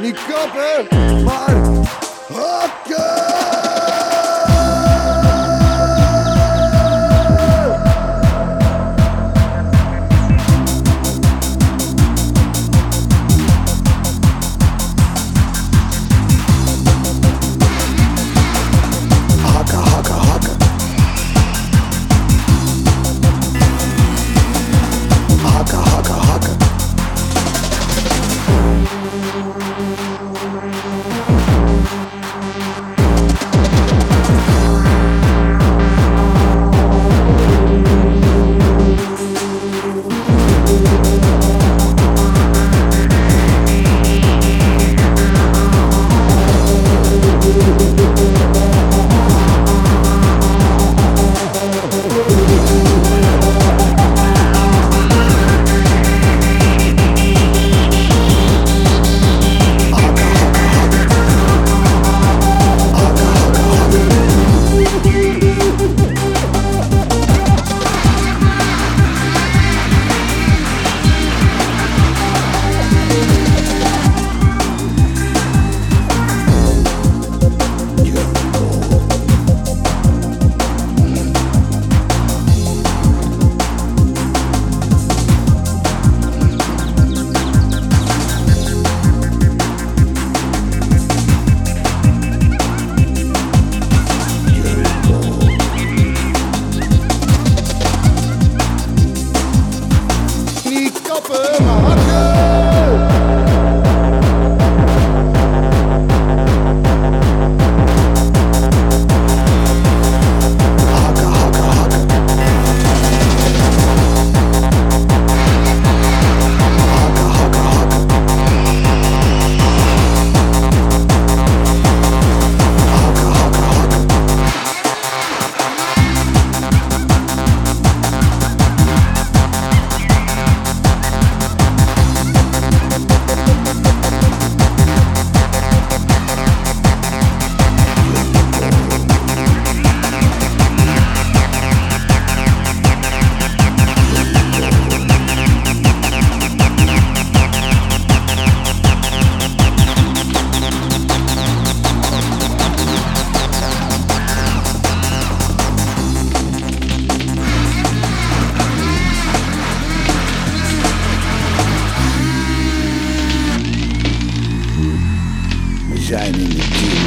niet kappen, maar hakken! My heart. shining through.